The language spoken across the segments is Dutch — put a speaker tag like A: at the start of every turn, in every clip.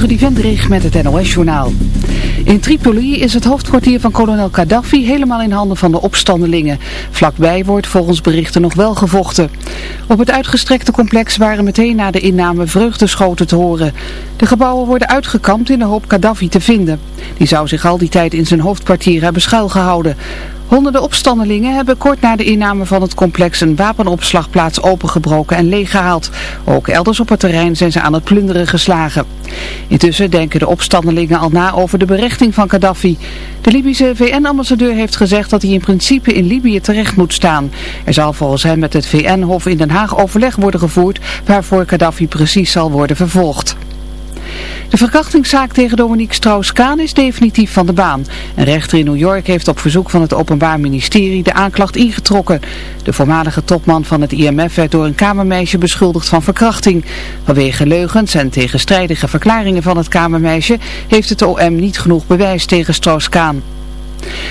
A: Trudy Vendrig met het NOS-journaal. In Tripoli is het hoofdkwartier van kolonel Gaddafi helemaal in handen van de opstandelingen. Vlakbij wordt volgens berichten nog wel gevochten. Op het uitgestrekte complex waren meteen na de inname vreugdeschoten te horen. De gebouwen worden uitgekampt in de hoop Gaddafi te vinden. Die zou zich al die tijd in zijn hoofdkwartier hebben schuilgehouden. Honderden opstandelingen hebben kort na de inname van het complex een wapenopslagplaats opengebroken en leeggehaald. Ook elders op het terrein zijn ze aan het plunderen geslagen. Intussen denken de opstandelingen al na over de berechting van Gaddafi. De Libische VN-ambassadeur heeft gezegd dat hij in principe in Libië terecht moet staan. Er zal volgens hem met het VN-hof in Den Haag overleg worden gevoerd waarvoor Gaddafi precies zal worden vervolgd. De verkrachtingszaak tegen Dominique Strauss-Kaan is definitief van de baan. Een rechter in New York heeft op verzoek van het Openbaar Ministerie de aanklacht ingetrokken. De voormalige topman van het IMF werd door een kamermeisje beschuldigd van verkrachting. Vanwege leugens en tegenstrijdige verklaringen van het kamermeisje heeft het OM niet genoeg bewijs tegen Strauss-Kaan.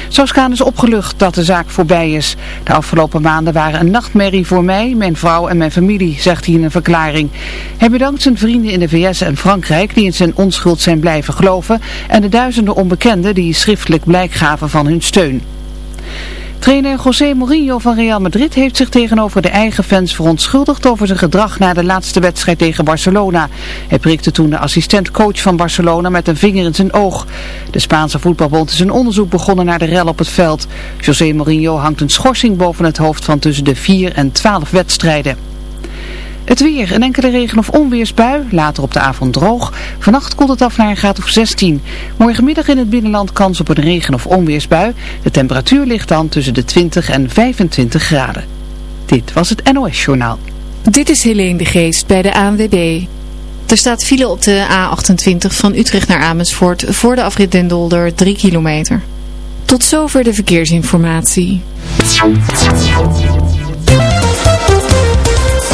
A: Souskaan is opgelucht dat de zaak voorbij is. De afgelopen maanden waren een nachtmerrie voor mij, mijn vrouw en mijn familie, zegt hij in een verklaring. Hij bedankt zijn vrienden in de VS en Frankrijk die in zijn onschuld zijn blijven geloven en de duizenden onbekenden die schriftelijk blijk gaven van hun steun. Trainer José Mourinho van Real Madrid heeft zich tegenover de eigen fans verontschuldigd over zijn gedrag na de laatste wedstrijd tegen Barcelona. Hij prikte toen de assistent-coach van Barcelona met een vinger in zijn oog. De Spaanse voetbalbond is een onderzoek begonnen naar de rel op het veld. José Mourinho hangt een schorsing boven het hoofd van tussen de 4 en 12 wedstrijden. Het weer, een enkele regen- of onweersbui, later op de avond droog. Vannacht koelt het af naar een graad of 16. Morgenmiddag in het binnenland kans op een regen- of onweersbui. De temperatuur ligt dan tussen de 20 en 25 graden. Dit was het NOS Journaal.
B: Dit is Helene de Geest bij de ANWB. Er staat file op de A28 van Utrecht naar Amersfoort voor de afrit Den Dolder 3 kilometer. Tot zover de verkeersinformatie.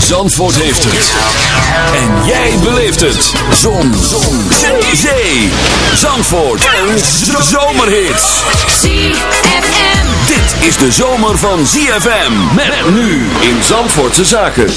C: Zandvoort heeft het. En jij beleeft het. Zon. Zon. Zee. Zee. Zandvoort. Een zomerhit.
D: ZFM.
C: Dit is de zomer van ZFM. Met nu in Zandvoortse Zaken.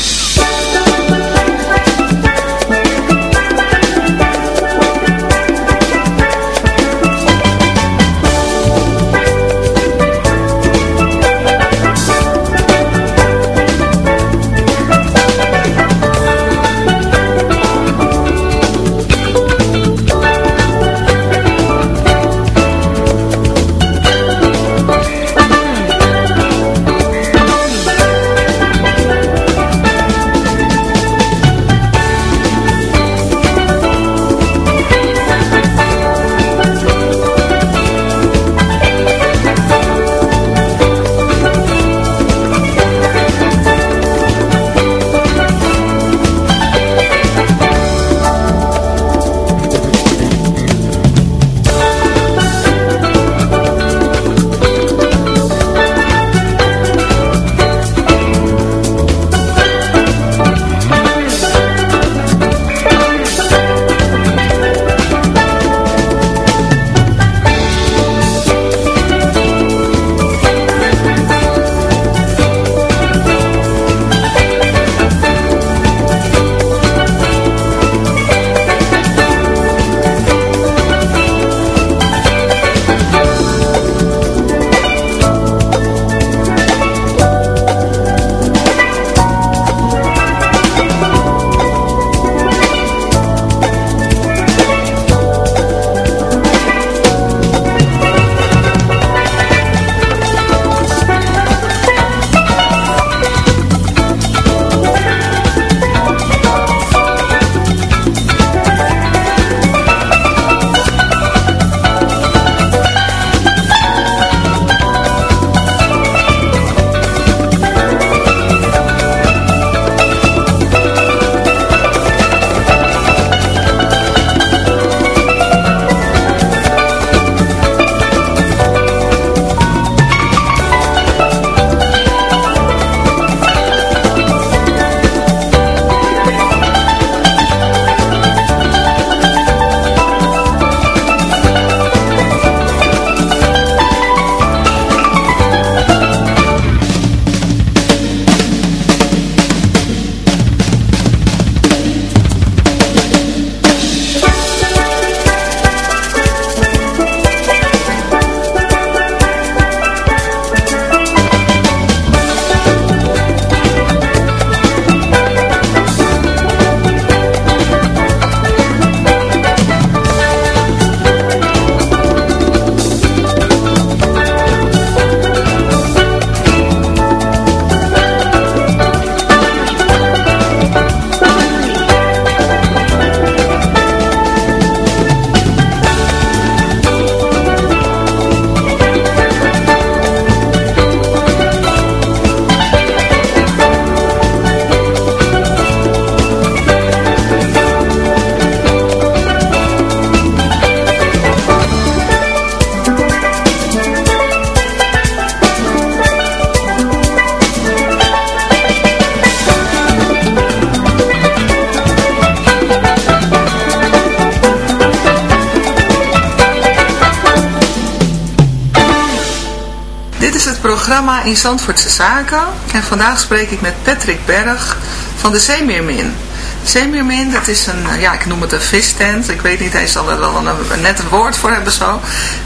E: In Zandvoortse Zaken. En vandaag spreek ik met Patrick Berg van de Zeemeermin. Zeemeermin, dat is een, ja, ik noem het een vistent. Ik weet niet, hij zal er wel een, net een woord voor hebben zo.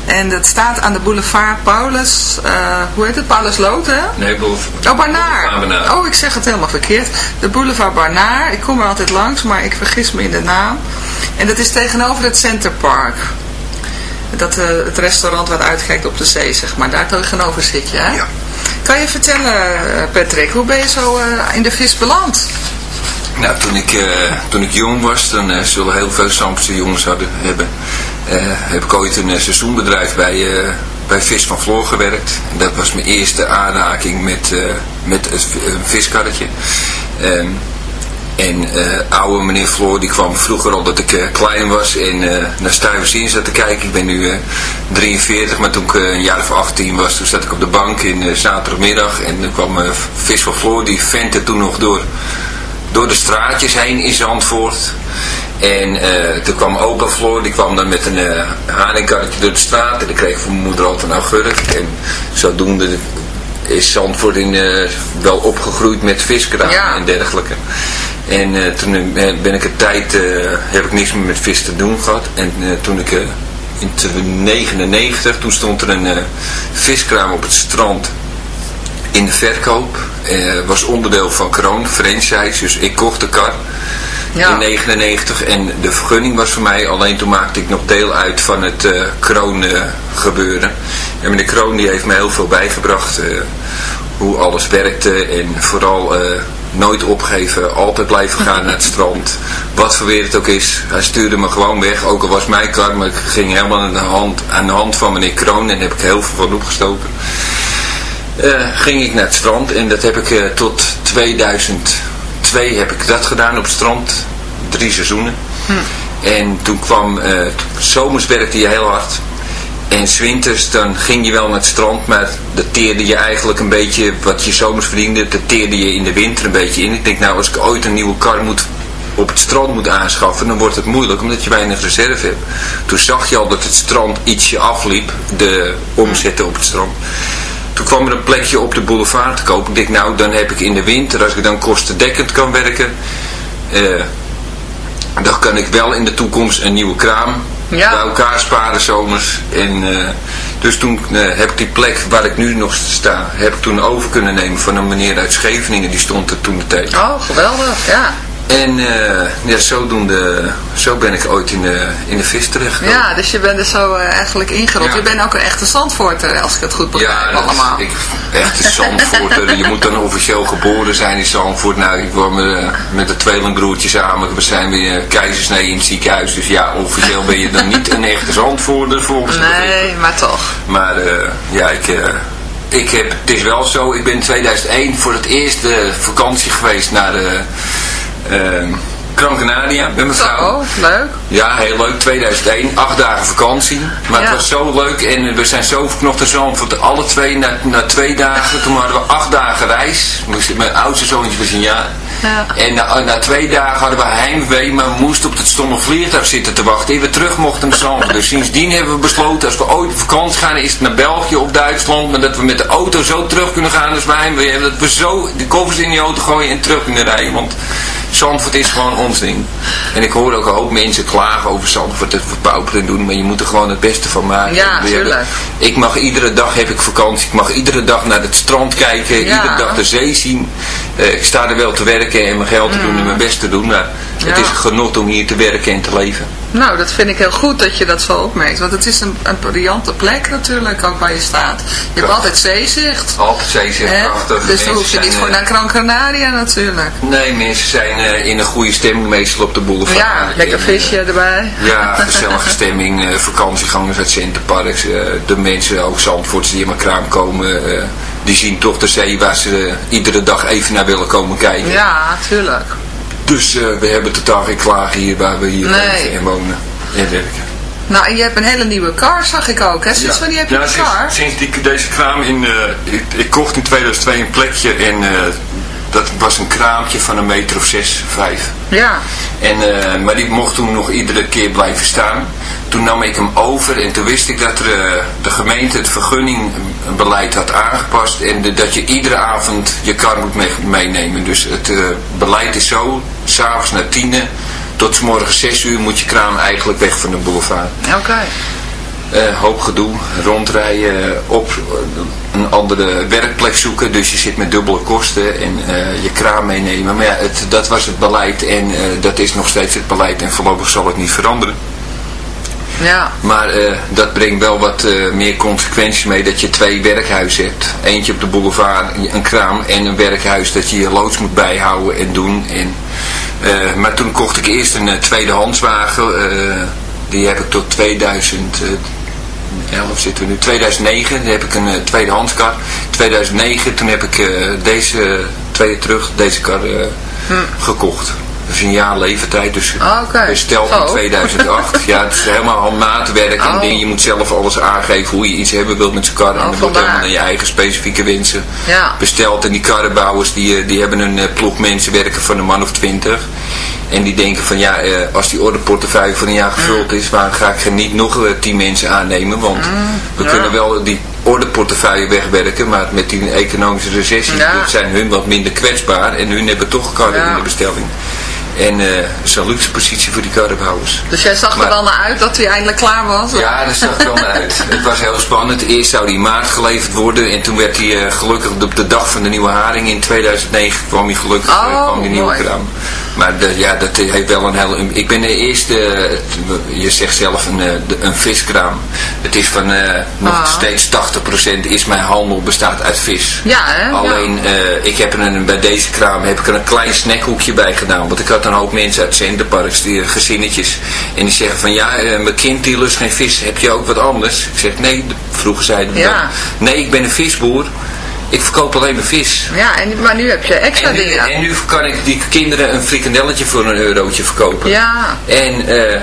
E: En dat staat aan de boulevard Paulus, eh, hoe heet het? Paulus Loot, hè?
F: Nee, boulevard.
E: Oh, Barnaar.
F: Boulevard.
E: Oh, ik zeg het helemaal verkeerd. De boulevard Barnaar. Ik kom er altijd langs, maar ik vergis me in de naam. En dat is tegenover het Center Park. Dat, eh, het restaurant wat uitkijkt op de zee, zeg maar. Daar tegenover zit je, hè?
F: Ja.
E: Kan je vertellen, eh, Patrick, hoe ben je zo eh, in de vis beland?
F: Nou, toen ik, eh, toen ik jong was, dan eh, zullen heel veel Zandvoortse jongens hadden, hebben, heb ik ooit een seizoenbedrijf bij, bij Vis van Floor gewerkt. Dat was mijn eerste aanraking met, met een viskarretje. Ehm, en eh, oude meneer Floor, die kwam vroeger al dat ik eh, klein was en eh, naar Stuyvesant zat te kijken. Ik ben nu eh, 43, maar toen ik een jaar of 18 was, toen zat ik op de bank in zaterdagmiddag. En toen kwam Vis van Floor, die ventte toen nog door door de straatjes heen in Zandvoort. En toen kwam opa Floor, die kwam dan met een uh, door de straat. En dan kreeg van mijn moeder altijd een augurk. En zodoende is Zandvoort in, eh, wel opgegroeid met viskraam
E: Ja.
F: en dergelijke. En eh, toen eh, ben ik een tijd, heb ik niks meer met vis te doen gehad. En toen ik in 1999, toen stond er een viskraam op het strand in de verkoop. Was onderdeel van Kroon, franchise. Dus ik kocht de kar
E: Ja.
F: in 99 en de vergunning was voor mij. Alleen toen maakte ik nog deel uit van het eh, Kroon gebeuren. En meneer Kroon die heeft mij heel veel bijgebracht. eh, hoe alles werkte en vooral eh, nooit opgeven. Altijd blijven gaan naar het strand. Wat voor weer het ook is. Hij stuurde me gewoon weg. Ook al was mijn kar, maar ik ging helemaal aan de hand, aan de hand van meneer Kroon. En heb ik heel veel van opgestoken ging ik naar het strand en dat heb ik tot 2002 heb ik dat gedaan op het strand. Drie seizoenen. En toen kwam, eh, zomers werkte je heel hard. En 's winters dan ging je wel naar het strand, maar dat teerde je eigenlijk een beetje, wat je zomers verdiende, dat teerde je in de winter een beetje in. Ik denk nou, als ik ooit een nieuwe kar moet op het strand moet aanschaffen, dan wordt het moeilijk, omdat je weinig reserve hebt. Toen zag je al dat het strand ietsje afliep, de omzetten op het strand. Toen kwam er een plekje op de boulevard te kopen. Ik denk, nou, dan heb ik in de winter, als ik dan kostendekkend kan werken, eh, dan kan ik wel in de toekomst een nieuwe kraam
E: Ja.
F: bij elkaar sparen zomers. En, eh, dus toen eh, heb ik die plek waar ik nu nog sta, heb ik toen over kunnen nemen van een meneer uit Scheveningen, die stond er toen de tijd.
E: Oh, geweldig, ja.
F: En eh, ja, zodoende, zo ben ik ooit in de, in de vis terechtgekomen.
E: Ja, dus je bent er zo eh, eigenlijk ingerold.
F: Ja.
E: Je bent ook een echte Zandvoorter, als ik het goed begrijp
F: Ja, is-
E: allemaal.
F: ik, echt een Zandvoorter. je moet dan officieel geboren zijn in Zandvoort. Nou, ik kwam eh, met een tweelingbroertje samen. We zijn weer keizersnee in het ziekenhuis. Dus ja, officieel ben je dan niet een echte Zandvoorter volgens mij.
E: Nee, maar toch.
F: Maar eh, ja, ik, eh, ik heb, het is wel zo. Ik ben in 2001 voor het eerst eh, vakantie geweest naar de eh, Gran Canaria met mijn vrouw.
E: Zo, leuk.
F: Ja, heel leuk. 2001, acht dagen vakantie. Maar
E: Ja.
F: het was zo leuk en we zijn zo verknocht in Zandvoort. Alle twee, na, na twee dagen, toen hadden we acht dagen reis. Mijn oudste zoontje was een jaar.
E: Ja.
F: En na, na twee dagen hadden we heimwee, maar we moesten op het stomme vliegtuig zitten te wachten. En we terug mochten naar Zandvoort. Dus sindsdien hebben we besloten, als we ooit op vakantie gaan, is het naar België of Duitsland. Maar dat we met de auto zo terug kunnen gaan als wij heimwee hebben. Dat we zo de koffers in die auto gooien en terug kunnen rijden. Want Zandvoort is gewoon ons ding. En ik hoor ook een hoop mensen klagen over Zandvoort, dat we pauperen doen, maar je moet er gewoon het beste van maken.
E: Ja, tuurlijk.
F: Ik mag iedere dag heb ik vakantie, ik mag iedere dag naar het strand kijken,
E: Ja.
F: iedere dag de zee zien. Eh, ik sta er wel te werken en mijn geld te doen en mijn best te doen, maar het.
E: Ja.
F: is een genot om hier te werken en te leven.
E: Nou, dat vind ik heel goed dat je dat zo opmerkt. Want het is een, een briljante plek natuurlijk, ook waar je staat. Je hebt altijd zeezicht.
F: Altijd zeezicht, prachtig.
E: Dus dan hoef je niet voor
F: eh,
E: naar Gran Canaria natuurlijk.
F: Nee, mensen zijn eh, in een goede stemming meestal op de boulevard.
E: Ja, lekker
F: En, eh,
E: visje erbij.
F: Ja, gezellige stemming, vakantiegangers uit Centerparks, de mensen, ook Zandvoorts die in mijn kraam komen, die zien toch de zee waar ze iedere dag even naar willen komen kijken.
E: Ja, tuurlijk.
F: Dus eh, we hebben totaal geen klagen hier waar we hier
E: Nee.
F: leven en wonen en werken.
E: Nou, en je hebt een hele nieuwe car, zag ik ook. Hè? Sinds wanneer heb je
G: ja,
E: een
G: sinds,
E: car?
G: sinds die, deze kraam in, eh, ik, ik kocht in 2002 een plekje en eh,
F: dat was een kraampje van een meter of zes, vijf.
E: Ja.
F: En, eh, maar die mocht toen nog iedere keer blijven staan. Toen nam ik hem over en toen wist ik dat er, eh, de gemeente het vergunningbeleid had aangepast. En de- dat je iedere avond je kar moet mee- meenemen. Dus het eh, beleid is zo, s'avonds na tienen tot 's morgens zes uur moet je kraam eigenlijk weg van de boulevard.
E: Oké.
F: Eh, hoop gedoe, rondrijden, op eh, een andere werkplek zoeken. Dus je zit met dubbele kosten en eh, je kraam meenemen. Maar ja, het, dat was het beleid en dat is nog steeds het beleid en voorlopig zal het niet veranderen.
E: Ja.
F: Maar dat brengt wel wat meer consequenties mee dat je twee werkhuizen hebt. Eentje op de boulevard, een kraam en een werkhuis dat je je loods moet bijhouden en doen. En, maar toen kocht ik eerst een uh, tweedehandswagen. eh, die heb ik tot 2011 zitten we nu. 2009 dan heb ik een uh, tweedehandskar. 2009 toen heb ik uh, deze twee terug deze kar hm. gekocht. Dat is een jaar leeftijd, dus
E: okay.
F: besteld in 2008. ja, het is helemaal handmaatwerk en
E: Oh.
F: ding. Je moet zelf alles aangeven hoe je iets hebben wilt met z'n kar. en dat wordt helemaal naar je eigen specifieke wensen
E: ja.
F: besteld. En die karrenbouwers die, die hebben een uh, ploeg mensen werken van een man of twintig. En die denken van ja, uh, als die ordeportefeuille van een jaar gevuld is, waarom ga ik er niet nog uh, tien mensen aannemen? Want
E: mm,
F: we
E: ja.
F: kunnen wel die ordeportefeuille wegwerken, maar met die economische recessie
E: ja.
F: zijn hun wat minder kwetsbaar en hun hebben toch karren in de bestelling. En uh, is een luxe positie voor die karrenbouwers.
E: Dus jij zag
F: Maar-
E: er wel naar uit dat hij eindelijk klaar was?
F: Ja, dat zag er wel naar uit. Het was heel spannend. Eerst zou die maart geleverd worden. En toen werd hij eh, gelukkig op de dag van de nieuwe haring in 2009 kwam hij gelukkig eh,
E: Oh,
F: kwam die nieuwe kraam. Maar de, ja, dat heeft wel een hele... Ik ben de eerste, je zegt zelf een, eh, een viskraam. Het is van eh, nog
E: Ah.
F: steeds 80% is mijn handel bestaat uit vis.
E: Ja, hè? Ja.
F: Alleen, eh, ik heb er een, bij deze kraam heb ik er een klein snackhoekje bij gedaan. Want ik had een hoop mensen uit Centerparks, die gezinnetjes. En die zeggen van, ja, mijn kind die lust geen vis. Heb je ook wat anders? Ik zeg, nee, vroeger zeiden we
E: Ja.
F: dat. Nee, ik ben een visboer. Ik verkoop alleen maar vis.
E: Ja, en, maar nu heb je extra
F: En nu,
E: dingen.
F: en nu kan ik die kinderen een frikandelletje voor een eurotje verkopen.
E: Ja.
F: En eh,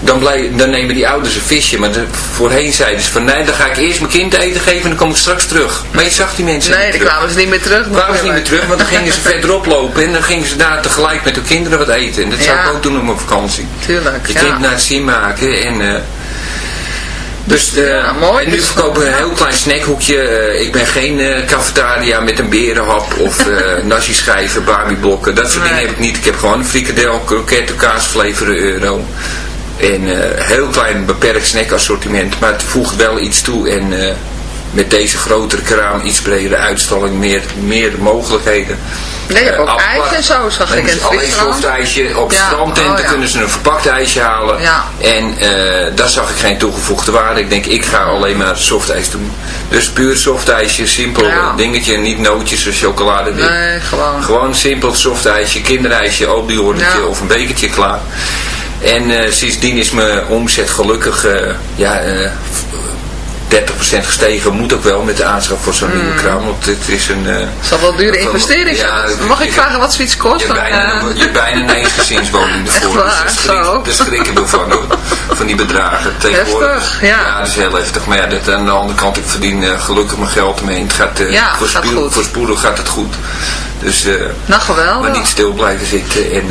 F: dan, blij, dan nemen die ouders een visje. Maar de- voorheen zeiden ze van nee, dan ga ik eerst mijn kind eten geven en dan kom ik straks terug. Maar je zag die mensen
E: Nee,
F: niet
E: dan kwamen ze niet meer terug.
F: kwamen ze niet meer terug, want dan gingen ze verderop lopen en dan gingen ze daar tegelijk met hun kinderen wat eten. En dat zou ik ook doen op mijn vakantie.
E: Tuurlijk,
F: Je
E: ja.
F: kind naar het zin maken en... eh, dus eh,
E: Ja, mooi.
F: en nu verkopen we een heel klein snackhoekje. Eh, ik ben geen eh, cafetaria met een berenhap of eh nasi schijven, barbieblokken. Dat soort
E: Nee.
F: dingen heb ik niet. Ik heb gewoon een frikadel, kroketten, kaasvlees voor een euro. En heel klein beperkt snackassortiment. Maar het voegt wel iets toe. En met deze grotere kraam, iets bredere uitstalling, meer, meer mogelijkheden.
E: Nee, je hebt ook
F: Eh,
E: ijs en zo, zag ik in
F: is
E: het
F: Alleen
E: Friesland.
F: softijsje. Op
E: Ja,
F: strandtenten
E: oh ja.
F: kunnen ze een verpakt ijsje halen.
E: Ja.
F: En eh, daar zag ik geen toegevoegde waarde. Ik denk, ik ga alleen maar softijs doen. Dus puur softijsje, simpel
E: Ja.
F: dingetje. Niet nootjes of chocolade.
E: Nee, gewoon.
F: Gewoon simpel softijsje, kinderijsje,
E: Ja.
F: of een bekertje klaar. En eh, sindsdien is mijn omzet gelukkig eh, ja, eh, 30% gestegen. Moet ook wel met de aanschaf voor zo'n nieuwe kraam. Want dit is een...
E: Het zal wel dure investering
F: ja,
E: Mag ik vragen wat zoiets kost?
F: je hebt bijna, je hebt bijna een eensgezinswoning
E: Echt
F: ervoor.
E: waar,
F: dus daar schrik-
E: zo.
F: daar schrikken we van, hoor. van die bedragen. Tegenwoordig,
E: Heftig, ja.
F: dat is heel heftig. Maar ja, dat, aan de andere kant, ik verdien eh, gelukkig mijn geld mee. Het gaat, eh,
E: Ja,
F: voorspoed-
E: gaat
F: voorspoedig gaat het goed. Dus,
E: nou, geweldig.
F: maar niet stil blijven zitten. En,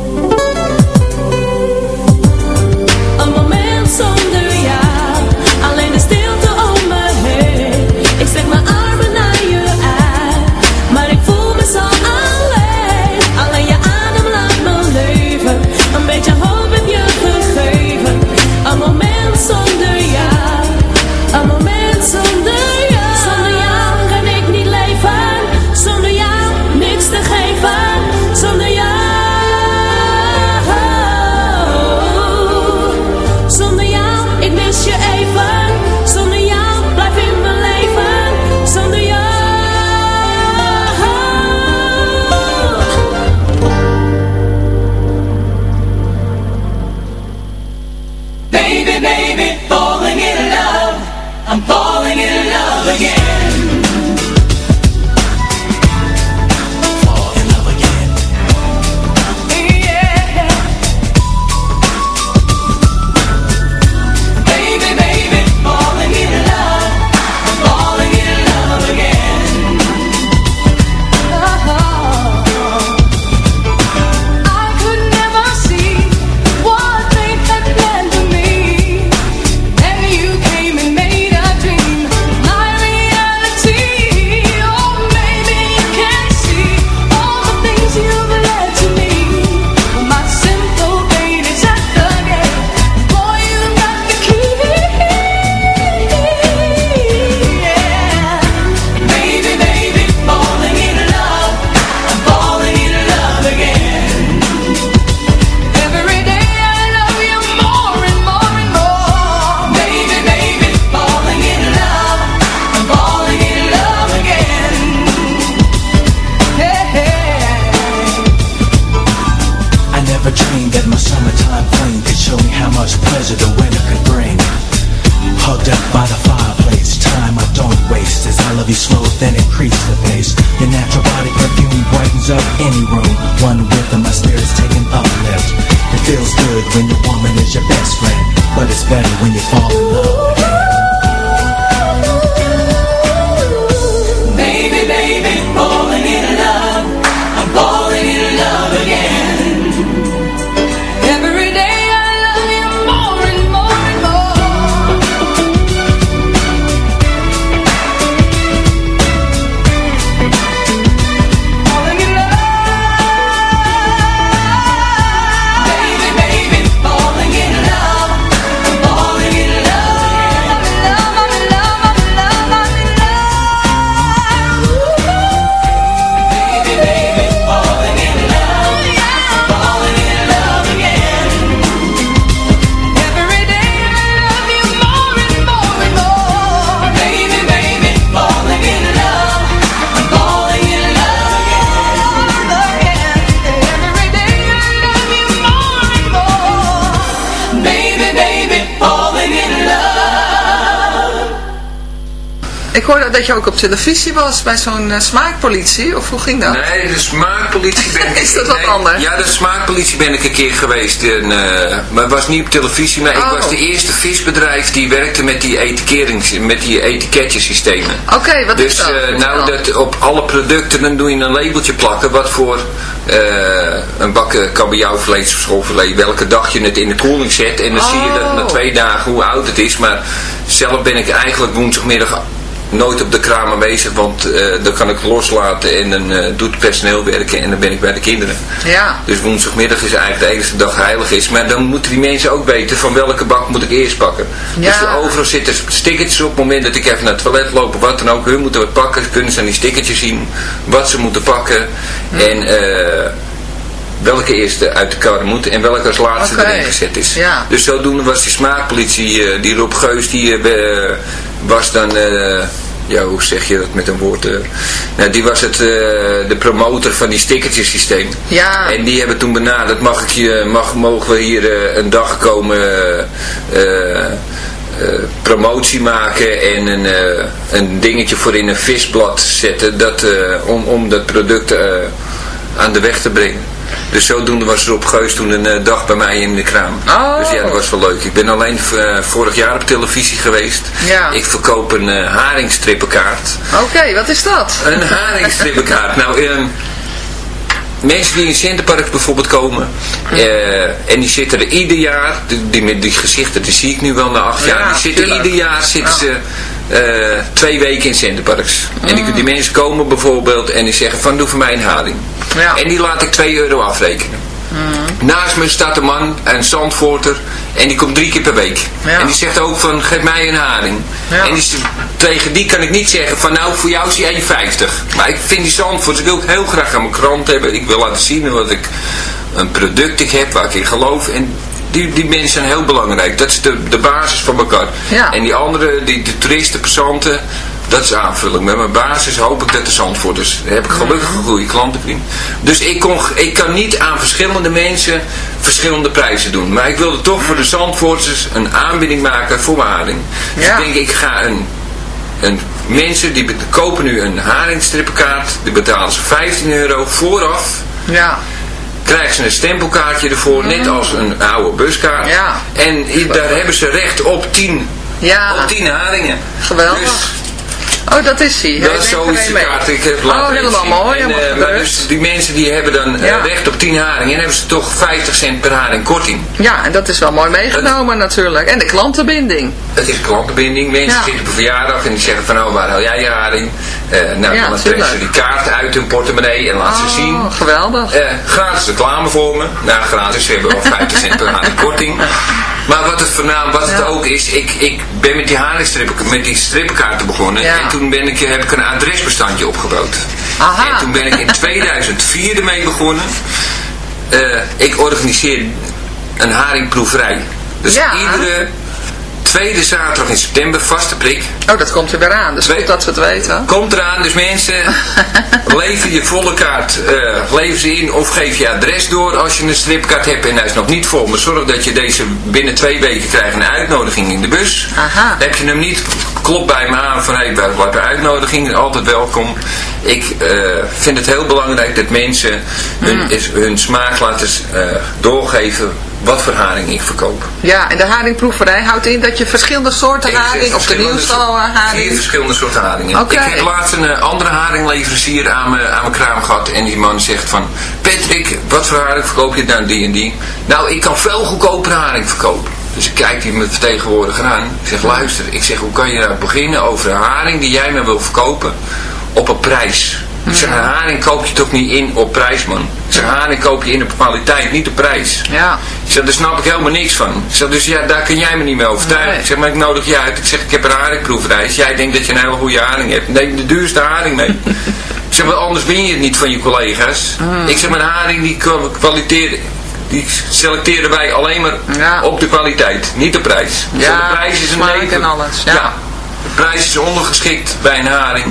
E: dat je ook op televisie was bij zo'n eh, smaakpolitie, of hoe ging dat?
F: Nee, de smaakpolitie ben ik...
E: Is dat wat
F: nee,
E: anders?
F: Ja, de smaakpolitie ben ik een keer geweest. En, eh, maar het was niet op televisie, maar ik
E: Oh.
F: was de eerste visbedrijf die werkte met die, etikeerings, met die etiketjesystemen.
E: Oké, wat
F: dus
E: is dat?
F: eh, nou, dat op alle producten dan doe je een labeltje plakken wat voor een bakken kabeljauwvlees of schoolvlees, welke dag je het in de koeling zet. En dan zie je dat na
E: Oh.
F: twee dagen hoe oud het is. Maar zelf ben ik eigenlijk woensdagmiddag nooit op de kraam aanwezig, want eh, dan kan ik loslaten en dan eh, doet het personeel werken en dan ben ik bij de kinderen.
E: Ja.
F: Dus woensdagmiddag is eigenlijk de enige dag heilig is. Maar dan moeten die mensen ook weten van welke bak moet ik eerst pakken.
E: Ja.
F: Dus er overal zitten stickertjes op het moment dat ik even naar het toilet loop wat dan ook. Hun moeten wat pakken, kunnen ze aan die stickertjes zien wat ze moeten pakken. En eh, welke eerst uit de kar moet en welke als laatste erin gezet is.
E: Ja.
F: Dus zodoende was die smaakpolitie, die Rob Geus, die was dan... ja, hoe zeg je dat met een woord? eh? nou, die was het, eh, de promotor van die stickertjesysteem.
E: Ja.
F: En die hebben toen benaderd, mag ik je, mag, mogen we hier eh, een dag komen promotie maken en een, een dingetje voor in een visblad zetten dat, om, om dat product aan de weg te brengen. Dus zodoende was Rob Geus toen een eh, dag bij mij in de kraam.
E: Oh.
F: Dus ja, dat was wel leuk. Ik ben alleen eh, vorig jaar op televisie geweest.
E: Ja.
F: Ik verkoop een eh haringstrippenkaart.
E: Oké, wat is dat?
F: Een haringstrippenkaart. nou, ehm, mensen die in Centerparks bijvoorbeeld komen. en die zitten er ieder jaar. Die, die, met die gezichten, die zie ik nu wel na acht jaar.
E: Ja,
F: Die zitten
E: tuurlijk.
F: ieder jaar zitten ze twee weken in Centerparks. En die, die mensen komen bijvoorbeeld en die zeggen van doe voor mij een haring.
E: Ja.
F: En die laat ik 2 euro afrekenen. Naast me staat een man, een zandvoorter, en die komt drie keer per week.
E: Ja.
F: En die zegt ook van, geef mij een haring.
E: Ja.
F: En die, tegen die kan ik niet zeggen van, nou voor jou is die 1,50. Maar ik vind die zandvoorters, ik wil het heel graag aan mijn krant hebben. Ik wil laten zien wat ik, een product ik heb waar ik in geloof. En die, die mensen zijn heel belangrijk. Dat is de, de basis van elkaar.
E: Ja.
F: En die andere, die, de toeristen, passanten, dat is aanvulling. Met mijn basis hoop ik dat de Zandvoorters. Daar heb ik gelukkig een goede klantenvriend. Dus ik, kon, ik kan niet aan verschillende mensen verschillende prijzen doen. Maar ik wilde toch voor de Zandvoorters een aanbieding maken voor mijn haring. Dus
E: Ja.
F: ik denk, ik ga een, een mensen die kopen nu een haringstrippenkaart. Die betalen ze 15 euro vooraf
E: Ja.
F: Krijgen ze een stempelkaartje ervoor, net als een oude buskaart.
E: Ja.
F: En daar hebben ze recht op 10,
E: Ja.
F: op 10 haringen.
E: Geweldig.
F: Dus
E: Oh, dat is hij.
F: dat is zo is de kaart. Ik heb laten
E: Oh, helemaal
F: zien.
E: mooi.
F: En,
E: helemaal
F: eh, maar dus die mensen die hebben dan eh, recht op 10 haringen en hebben ze toch 50 cent per haring korting.
E: Ja, en dat is wel mooi meegenomen natuurlijk. En de klantenbinding.
F: Het is klantenbinding. Mensen
E: Ja.
F: zitten op een verjaardag en die zeggen van oh waar haal jij je haring? Eh, nou
E: Ja,
F: dan trekken ze die kaart uit hun portemonnee en laten ze zien.
E: Oh, geweldig.
F: Eh, gratis reclame voor me. Nou, gratis, ze hebben al 50 cent per haring korting. Maar wat het voornaam, wat het ook is, ik, ik ben met die haringstrippen, met die strippenkaarten begonnen.
E: Ja.
F: En toen ben ik, heb ik een adresbestandje opgebouwd.
E: Aha.
F: En toen ben ik in 2004 ermee begonnen. Eh, ik organiseer een haringproeverij. Dus
E: Ja.
F: iedere tweede zaterdag in september, vaste prik.
E: Oh, dat komt er weer aan. Dus goed dat we het weten.
F: Komt eraan, dus mensen, lever je volle kaart, lever ze in of geef je adres door als je een stripkaart hebt en hij is nog niet vol. Maar zorg dat je deze binnen twee weken krijgt een uitnodiging in de bus.
E: Aha.
F: Heb je hem niet, klop bij me aan van hey, wij hebben een uitnodiging, altijd welkom. Ik eh, vind het heel belangrijk dat mensen hun,
E: Mm.
F: is, hun smaak laten eh, doorgeven wat voor haring ik verkoop.
E: Ja, en de haringproeverij houdt in dat je verschillende soorten
F: Ik
E: haring, of de
F: verschillende
E: nieuwste
F: soorten-
E: al, eh, haring.
F: Vier verschillende soorten haringen. Ik heb laatst een eh, andere haringleverancier aan mijn, aan mijn kraam gehad. En die man zegt van... Patrick, wat voor haring verkoop je nou die en die? Nou, ik kan veel goedkoper haring verkopen. Dus ik kijk die met vertegenwoordiger aan. Ik zeg, luister. Ik zeg, hoe kan je nou beginnen over een haring die jij me wil verkopen op een prijs? Ik zeg, een haring koop je toch niet in op prijs, man. Ik zeg, haring koop je in op kwaliteit, niet op prijs.
E: Ja.
F: Ik zeg, daar snap ik helemaal niks van. Ik zeg, dus ja, daar kun jij me niet mee overtuigen.
E: Nee.
F: Ik zeg, maar ik nodig je uit. Ik zeg, ik heb een haringproeverij. Als jij denkt dat je een hele goede haring hebt, neem de duurste haring mee. ik zeg, maar anders ben je het niet van je collega's.
E: Mm.
F: Ik zeg, maar een haring die kwa- kwaliteer, die selecteren wij alleen maar
E: Ja.
F: op de kwaliteit, niet de prijs.
E: Ja,
F: de prijs is een
E: smaak en alles, ja.
F: de prijs is ondergeschikt bij een haring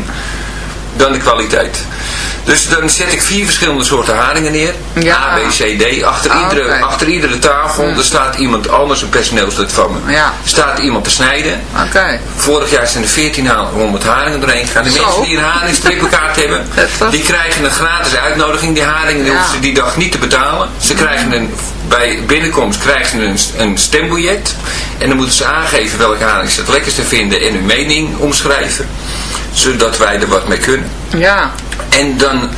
F: dan de kwaliteit. Dus dan zet ik vier verschillende soorten haringen neer.
E: Ja.
F: A, B, C, D. Achter,
E: Ah,
F: iedere, achter iedere tafel er staat iemand anders, een personeelslid van me.
E: Ja.
F: Staat iemand te snijden.
E: Oké.
F: Vorig jaar zijn er 1400 haringen doorheen gegaan. De
E: Zo.
F: mensen die een haringstrippenkaart hebben, die krijgen een gratis uitnodiging. Die haringen die
E: Ja.
F: hoeven ze die dag niet te betalen. Ze krijgen een, bij binnenkomst krijgen ze een, een stembiljet. En dan moeten ze aangeven welke haring ze het lekkerste vinden en hun mening omschrijven. Zodat wij er wat mee kunnen.
E: Ja.
F: En dan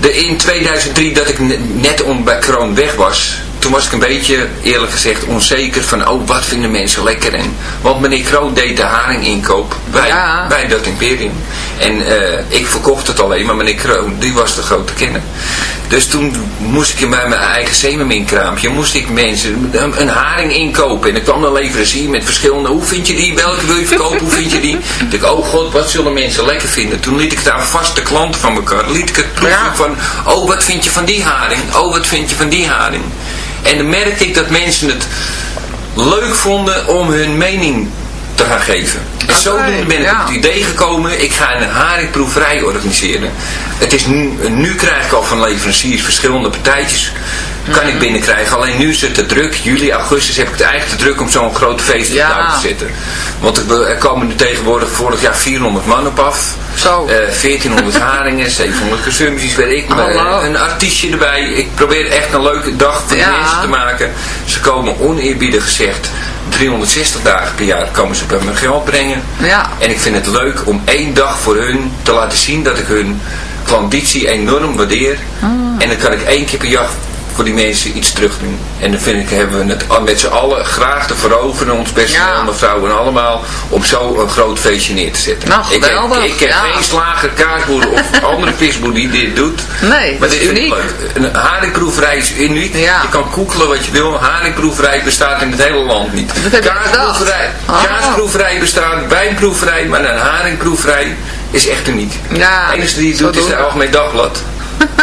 F: de, in 2003 dat ik ne- net om bij Kroon weg was, toen was ik een beetje eerlijk gezegd onzeker van oh wat vinden mensen lekker? En want meneer Kroon deed de haring inkoop bij,
E: Ja.
F: bij dat imperium. En eh, ik verkocht het alleen maar meneer Kroon die was de grote kenner. Dus toen moest ik in bij mijn eigen zeemerminkraampje moest ik mensen een, een haring inkopen en ik kwam een leverancier met verschillende hoe vind je die, welke wil je verkopen, hoe vind je die? Ik dacht oh god wat zullen mensen lekker vinden? Toen liet ik aan vaste klanten van elkaar liet ik het proeven
E: Ja.
F: van oh wat vind je van die haring? Oh wat vind je van die haring en dan merkte ik dat mensen het leuk vonden om hun mening te gaan geven. En zodoende ben ik op het idee gekomen, ik ga een haringproeverij organiseren. Het is nu, nu krijg ik al van leveranciers verschillende partijtjes kan ik binnenkrijgen. Alleen nu is het te druk. Juli, augustus heb ik het eigenlijk te druk om zo'n groot feest in touw te zetten. Want er, komen nu tegenwoordig vorig jaar 400 man op af.
E: Zo.
F: Eh, 1400 haringen, 700 consumpties, weet ik. Maar, eh, een artiestje erbij. Ik probeer echt een leuke dag voor de
E: Ja.
F: mensen te maken. Ze komen oneerbiedig gezegd 360 dagen per jaar komen ze bij me geld brengen.
E: Ja.
F: En ik vind het leuk om één dag voor hun te laten zien dat ik hun klanditie enorm waardeer.
E: Ah.
F: En dan kan ik één keer per jaar voor die mensen iets terug doen. En dan vind ik, hebben we het met z'n allen graag te veroveren, ons personeel, mevrouw en allemaal, om zo een groot feestje neer te zetten.
E: Nou,
F: ik heb, ik heb
E: ja.
F: geen slager, kaartboer of andere visboer die dit doet.
E: Nee,
F: maar
E: dat is uniek.
F: leuk. Een haringproeverij is uniek. Je kan koekelen wat je wil. Haringproeverij bestaat in het hele land niet. Kaasproeverij,
E: Oh.
F: kaasproeverij bestaat, wijnproeverij, maar een haringproeverij is echt uniek.
E: Ja,
F: Het enige die het doet is de. Algemeen Dagblad.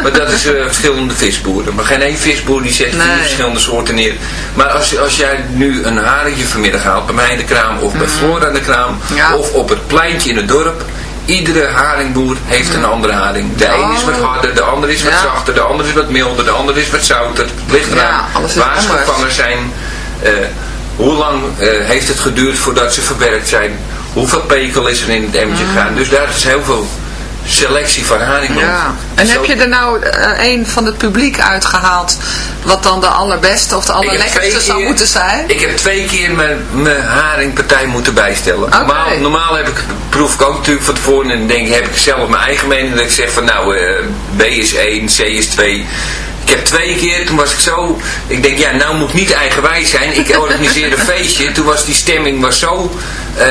F: Maar dat is eh, verschillende visboeren. Maar geen één visboer die vier
E: Nee.
F: verschillende soorten neer. Maar als, als jij nu een haringje vanmiddag haalt bij mij in de kraam of bij Flora in de kraam
E: Mm. Ja.
F: of op het pleintje in het dorp. Iedere haringboer heeft een andere haring. De een is wat
E: Oh.
F: harder, de ander is wat
E: Ja.
F: zachter, de ander is wat milder, de ander is wat zouter. Het ligt
E: Ja,
F: eraan
E: is
F: waar ze gevangen zijn. eh, hoe lang eh, heeft het geduurd voordat ze verwerkt zijn? Hoeveel pekel is er in het emmertje
E: Mm.
F: gegaan? Dus daar is heel veel selectie van haring.
E: Ja. En heb je er nou eh, een van het publiek uitgehaald wat dan de allerbeste of de allerlekkerste zou moeten zijn?
F: Ik heb twee keer mijn, mijn haringpartij moeten bijstellen. Normaal, normaal heb ik, proef ik ook natuurlijk van tevoren en dan denk ik, heb ik zelf mijn eigen mening. Dat ik zeg van nou, eh, B is 1, C is 2. Ik heb twee keer, toen was ik zo, ik denk ja, nou moet ik niet eigenwijs zijn. Ik organiseerde een feestje, toen was die stemming was zo eh,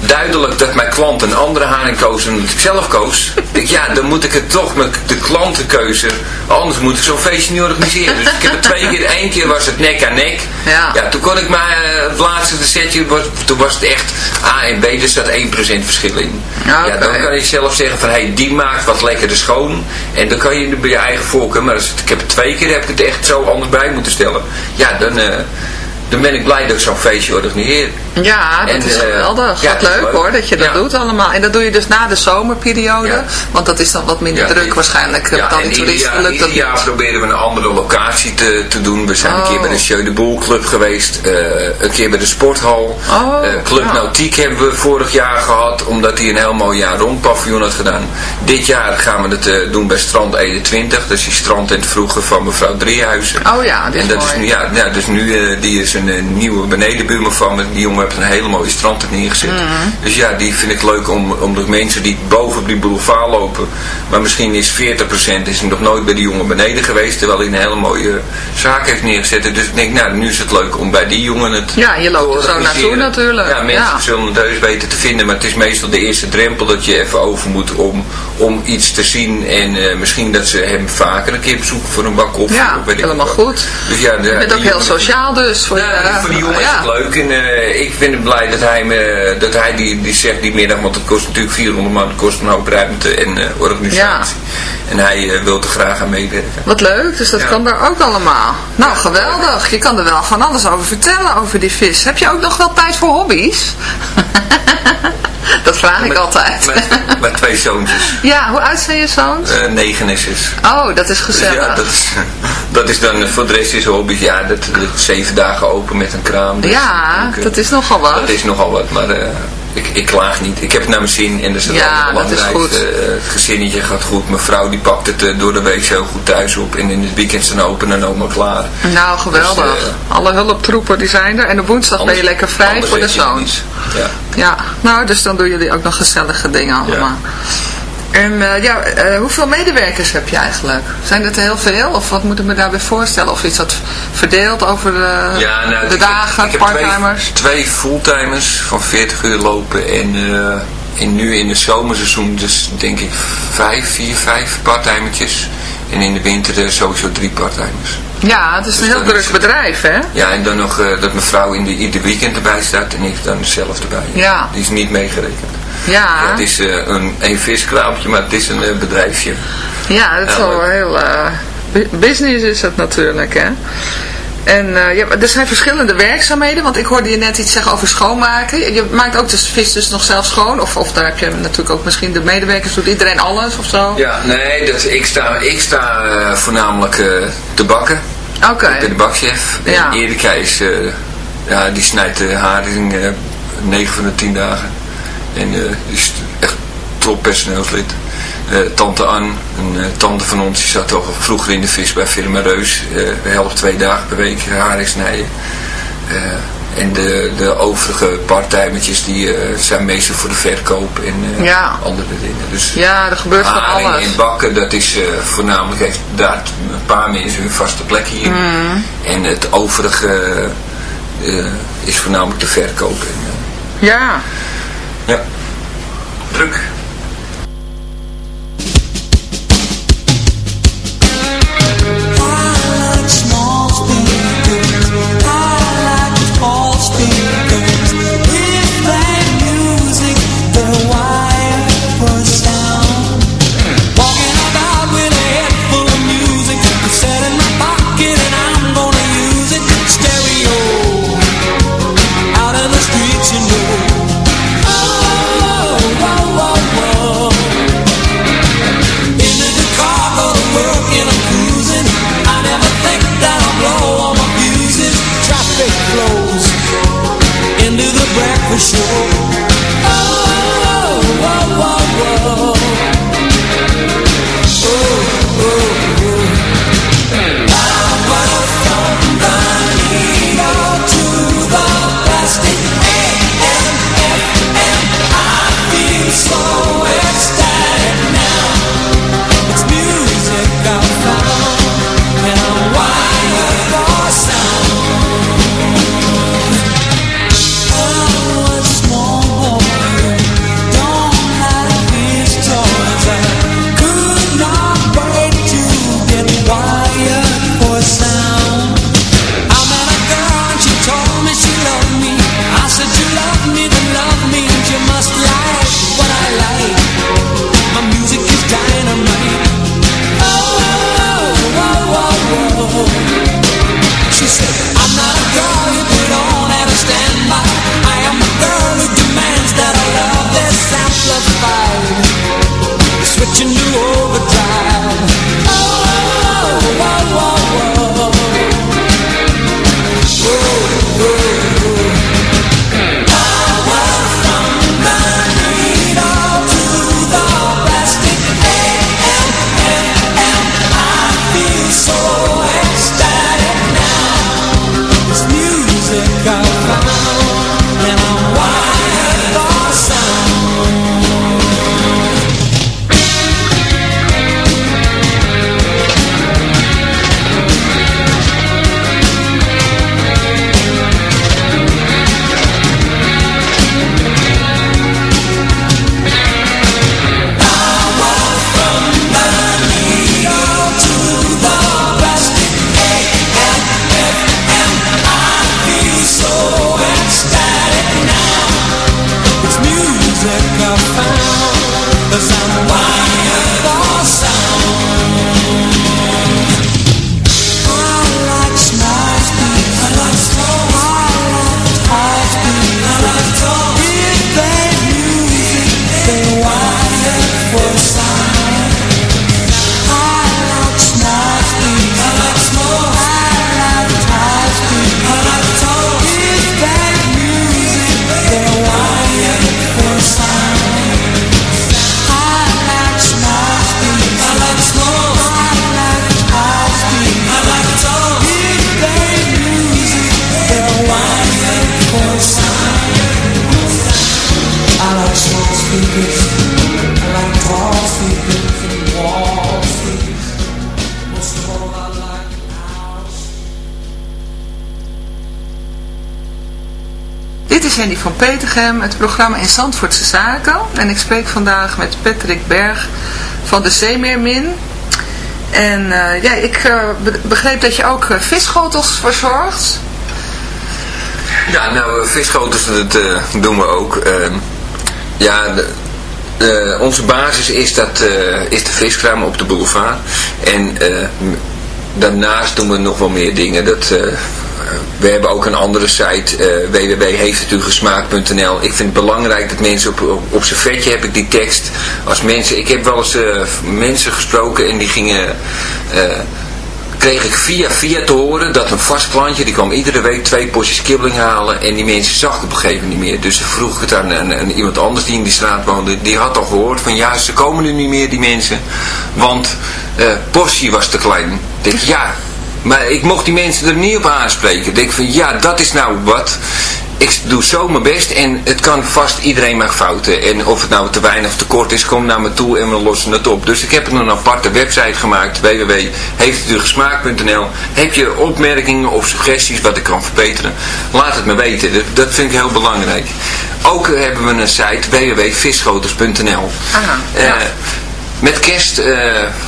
F: duidelijk dat mijn klant een andere haring koos dan dat ik zelf koos. Ik ja, dan moet ik het toch met de klantenkeuze, anders moet ik zo'n feestje niet organiseren. Dus ik heb het twee keer, één keer was het nek aan nek.
E: Ja.
F: toen kon ik maar, eh, het laatste setje, was, toen was het echt A en B, er staat 1% verschil in.
E: Ja,
F: Ja, dan kan je zelf zeggen van, hey, die maakt wat lekkerder schoon. En dan kan je bij je eigen voorkeur, maar als het, ik heb het twee keer, heb ik het echt zo anders bij moeten stellen. Ja, dan, eh, dan ben ik blij dat ik zo'n feestje organiseer.
E: Ja, dat
F: En,
E: is
F: eh,
E: geweldig.
F: ja,
E: wat
F: dat
E: leuk
F: leuk.
E: hoor, dat je dat
F: Ja.
E: doet allemaal. En dat doe je dus na de zomerperiode.
F: Ja.
E: Want dat is dan wat minder druk
F: die-
E: waarschijnlijk.
F: Ja,
E: dan
F: en
E: die toeristen
F: jaar,
E: lukt dat
F: jaar proberen we een andere locatie te, te doen. We zijn een
E: Oh.
F: keer bij de Jeu de Boel Club geweest. eh, een keer bij de Sporthal.
E: Oh,
F: Eh, Club. Nautiek hebben we vorig jaar gehad. Omdat hij een heel mooi jaar rond paviljoen had gedaan. Dit jaar gaan we het eh, doen bij Strand 21. Dat is die strand in het vroege van mevrouw Driehuizen.
E: Oh ja, dit
F: En
E: is
F: dat is nu, ja, dus nu, eh, die is een nieuwe benedenbuurman van me. Die jongen heeft een hele mooie strand er neergezet.
E: Mhm.
F: Dus ja, die vind ik leuk om, om de mensen die boven op die boulevard lopen. Maar misschien is 40% is nog nooit bij die jongen beneden geweest. Terwijl hij een hele mooie zaak heeft neergezet. Dus ik denk, nou, nu is het leuk om bij die jongen het
E: Ja, je loopt er zo naartoe natuurlijk.
F: Ja, mensen
E: Ja.
F: zullen het heus weten te vinden. Maar het is meestal de eerste drempel dat je even over moet om, om iets te zien. En eh, misschien dat ze hem vaker een keer bezoeken voor een bak koffie.
E: Ja,
F: of weet ik
E: helemaal goed.
F: Dus ja, de,
E: Je bent ook heel sociaal dus. Voor
F: ja,
E: je,
F: voor die jongen is
E: ja.
F: het leuk. En eh, ik vind het blij dat hij, me, dat hij die, die zegt die middag, want het kost natuurlijk 400 man, het kost een hoop ruimte en eh, organisatie. En hij eh, wil er graag aan meewerken.
E: Wat leuk, dus dat
F: Ja.
E: kan daar ook allemaal. Nou, geweldig. Je kan er wel van alles over vertellen, over die vis. Heb je ook nog wel tijd voor hobby's? dat vraag ik altijd.
F: Met, met twee zoontjes,
E: ja, hoe oud zijn je zoons?
F: eh, negen en zes.
E: Oh, dat is
F: Dus
E: gezellig.
F: ja, dat is, dat is dan, eh, voor de rest is hobby, ja, dat, dat zeven dagen open met een kraam. Dus
E: Ja, dat is nogal wat.
F: Dat is nogal wat, maar eh, ik, ik klaag niet. Ik heb het naar mijn zin en is het
E: Ja, is goed.
F: Eh, het gezinnetje gaat goed. Mijn vrouw die pakt het eh, door de week heel goed thuis op. En in het weekend zijn open en allemaal klaar.
E: Nou, geweldig.
F: Dus, eh,
E: Alle hulptroepen die zijn er. En op woensdag ben je lekker vrij voor de zoons.
F: Ja.
E: Ja, nou, dus dan doen jullie ook nog gezellige dingen allemaal. En eh, ja, eh, hoeveel medewerkers heb je eigenlijk? Zijn er heel veel? Of wat moet ik me daarbij voorstellen? Of is dat verdeeld over de,
F: Ja, nou,
E: de dagen, parttimers?
F: Twee, twee fulltimers van 40 uur lopen en, eh, en nu in het zomerseizoen dus denk ik vijf, vier, vijf parttimertjes. En in de winter sowieso drie parttimers.
E: Ja, het is een
F: Dus
E: heel
F: dan
E: druk bedrijf, hè?
F: Ja, en dan nog dat mijn vrouw in de, ieder weekend erbij staat en ik dan zelf erbij.
E: Ja.
F: Die is niet meegerekend.
E: Ja,
F: Het is eh, een, een viskraampje, maar het is een eh, bedrijfje.
E: ja dat is
F: Ja,
E: wel heel... eh, bu- business is het natuurlijk, hè? En ja, er zijn verschillende werkzaamheden, want ik hoorde je net iets zeggen over schoonmaken. Je maakt ook de vis dus nog zelf schoon, of, of daar heb je natuurlijk ook misschien de medewerkers, doet iedereen alles of zo?
H: Ja, nee, dat, ik sta, ik sta voornamelijk te bakken.
E: Oké.
H: Ik ben de bakchef.
E: Ja.
H: En Erika is, ja, die snijdt de haring eh 9 van de 10 dagen. En die is echt top personeelslid. Eh, tante Ann, een eh, tante van ons, die zat al vroeger in de vis bij Firma Reus. We helpen twee dagen per week haring snijden. En de, de overige partijmetjes die zijn meestal voor de verkoop en
E: Ja.
H: andere dingen. Dus
E: Ja, er gebeurt van
H: haring
E: alles.
H: en bakken, dat is voornamelijk, heeft daar een paar mensen hun vaste plek hier.
E: Mm.
H: En het overige is voornamelijk de verkoop. En,
E: Ja.
H: Ja, druk.
E: Het programma in Zandvoortse Zaken. En ik spreek vandaag met Patrick Berg van de Zeemeermin. En eh, ja, ik eh, be- begreep dat je ook visschotels verzorgt.
H: Ja, nou, eh, doen we ook. Ehm, ja, de, onze basis is, dat, is de viskraam op de boulevard. En daarnaast doen we nog wel meer dingen. Dat,
F: we hebben ook een andere site, uh, www.heeftetugesmaakt.nl. Ik vind het belangrijk dat mensen op, op, op zijn vetje heb ik die tekst. Als mensen, ik heb wel eens uh, mensen gesproken en die gingen... Uh, kreeg ik via via te horen dat een vast klantje, die kwam iedere week twee porties kibbeling halen en die mensen zag ik op een gegeven moment niet meer. Dus vroeg ik het aan, aan, aan, iemand anders die in die straat woonde, die had al gehoord van ja, ze komen nu niet meer die mensen, want uh, portie was te klein. Ik denk ja, maar ik mocht die mensen er niet op aanspreken. Ik denk van ja, dat is nou wat ik doe zo mijn best en het kan vast, iedereen maakt fouten. En of het nou te weinig of te kort is, kom naar me toe en we lossen het op. Dus ik heb een aparte website gemaakt, www.heeftetugesmaakt.nl Heb je opmerkingen of suggesties wat ik kan verbeteren? Laat het me weten, dat vind ik heel belangrijk. Ook hebben we een site, www.visschoters.nl uh, ja. Met kerst uh,